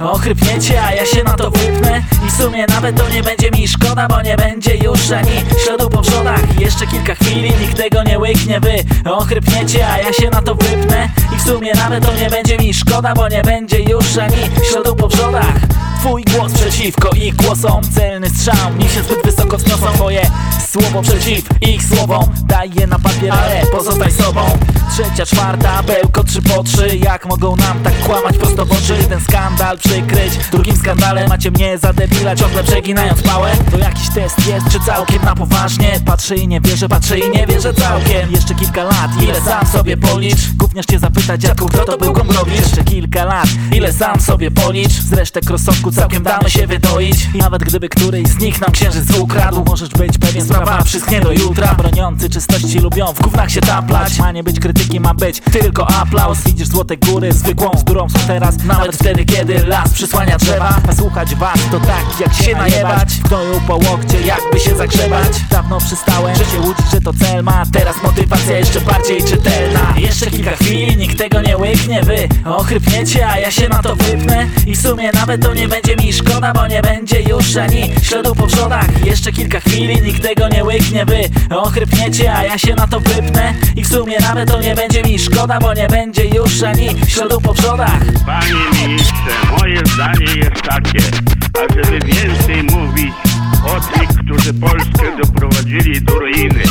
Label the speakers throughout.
Speaker 1: ochrypniecie, a ja się na to wypnę I w sumie nawet to nie będzie mi szkoda, bo nie będzie już ani śladu po wrzodach. Jeszcze kilka chwili, nikt tego nie łyknie Wy ochrypniecie, a ja się na to wypnę I w sumie nawet to nie będzie mi szkoda, bo nie będzie już ani śladu po wrzodach. Twój głos przeciwko ich głosom. Celny strzał, niech się zbyt wysoko wzniosą. Twoje słowo przeciw ich słowom. Daj je na papier, ale pozostań sobą Trzecia, czwarta, bełko trzy po trzy. Jak mogą nam tak kłamać prosto w oczy? Ten skandal przykryć drugim skandalem Macie mnie za debila, ciągle przeginając pałę. To jakiś test jest, czy całkiem na poważnie? Patrzę i nie wierzę, patrzę i nie wierzę całkiem. Jeszcze kilka lat, ile sam sobie policz? Gówniarz cię zapytać, dziadku, kto to był Gombrowicz Jeszcze kilka lat, ile sam sobie policz? Z resztek rozsądku całkiem damy się wydoić. I nawet gdyby któryś z nich nam księżyc ukradł Możesz być pewien, sprawa wszystkie do jutra. Broniący czystości lubią w gównach się taplać. Ma nie być krytyki, ma być tylko aplauz? Widzisz złote góry, zwykłą zdurą są teraz. Nawet wtedy, kiedy las przysłania drzewa. A słuchać was to tak jak się najebać. W gnoju po łokcie, jakby się zagrzebać. Dawno przystałem, że się łudzić, że to cel ma. Teraz motywacja jeszcze bardziej czytelna. Jeszcze kilka chwil, nikt tego nie łyknie. Wy ochrypniecie, a ja się na to wypnę. I w sumie nawet to nie będzie mi szkoda Bo nie będzie już ani śladu po wrzodach Jeszcze kilka chwili, nikt tego nie łyknie. Wy ochrypniecie, a ja się na to wypnę. I w sumie nawet to nie będzie mi szkoda Bo nie będzie już ani śladu po wrzodach
Speaker 2: Panie ministrze, moje zdanie jest takie, ażeby więcej mówić o tych, którzy Polskę doprowadzili do ruiny.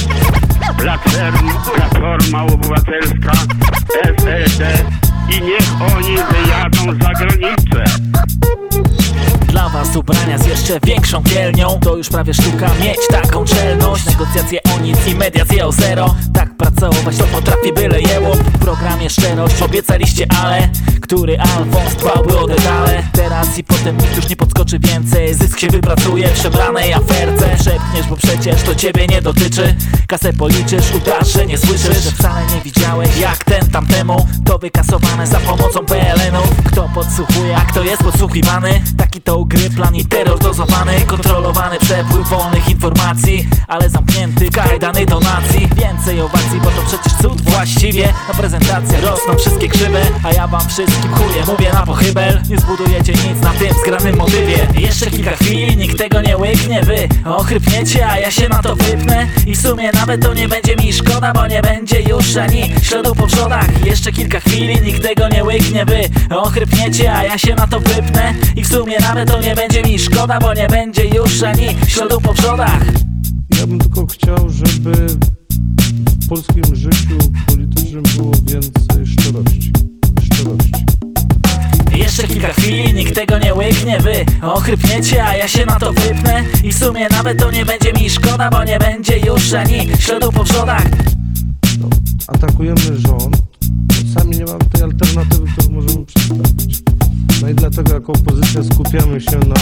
Speaker 2: Platforma, Platforma Obywatelska, SLD i niech oni wyjadą za granicę.
Speaker 1: Dla was ubrania z jeszcze większą kielnią To już prawie sztuka mieć taką czelność Negocjacje o nic i mediacje o zero. Tak pracować to potrafi byle jełop W programie szczerość obiecaliście ale Który Alfons dbałby o detale Teraz i potem nikt już nie podskoczy więcej. Zysk się wypracuje w przebranej aferce Szepniesz, bo przecież to ciebie nie dotyczy. Kasę policzysz, udasz, że nie słyszysz Że wcale nie widziałeś jak ten tamtemu. To wykasowane za pomocą PLN-ów Kto podsłuchuje, a kto jest podsłuchiwany? Taki to gry, plan i terror dozowany. Kontrolowany przepływ wolnych informacji Ale zamknięty kajdany donacji. Więcej owacji, bo to przecież właściwie Na prezentację rosną wszystkie krzywe A ja wam wszystkim chuje mówię na pochybel. Nie zbudujecie nic na tym zgranym motywie. Jeszcze kilka chwil, nikt tego nie łyknie Wy ochrypniecie, a ja się na to wypnę. I w sumie nawet to nie będzie mi szkoda Bo nie będzie już ani śladu po wrzodach Jeszcze kilka chwili, nikt tego nie łyknie Wy ochrypniecie, a ja się na to wypnę. I w sumie nawet to nie będzie mi szkoda Bo nie będzie już ani śladu po wrzodach
Speaker 3: Ja bym tylko chciał, żeby w polskim życiu politycznym było więcej szczerości. Szczerości.
Speaker 1: Jeszcze kilka chwil, nikt tego nie łyknie Wy ochrypniecie, a ja się na to wypnę I w sumie nawet to nie będzie mi szkoda Bo nie będzie już ani śladu po wrzodach
Speaker 3: No, atakujemy rząd, sami nie mamy tej alternatywy, którą możemy przedstawić. No i dlatego jako opozycja skupiamy się na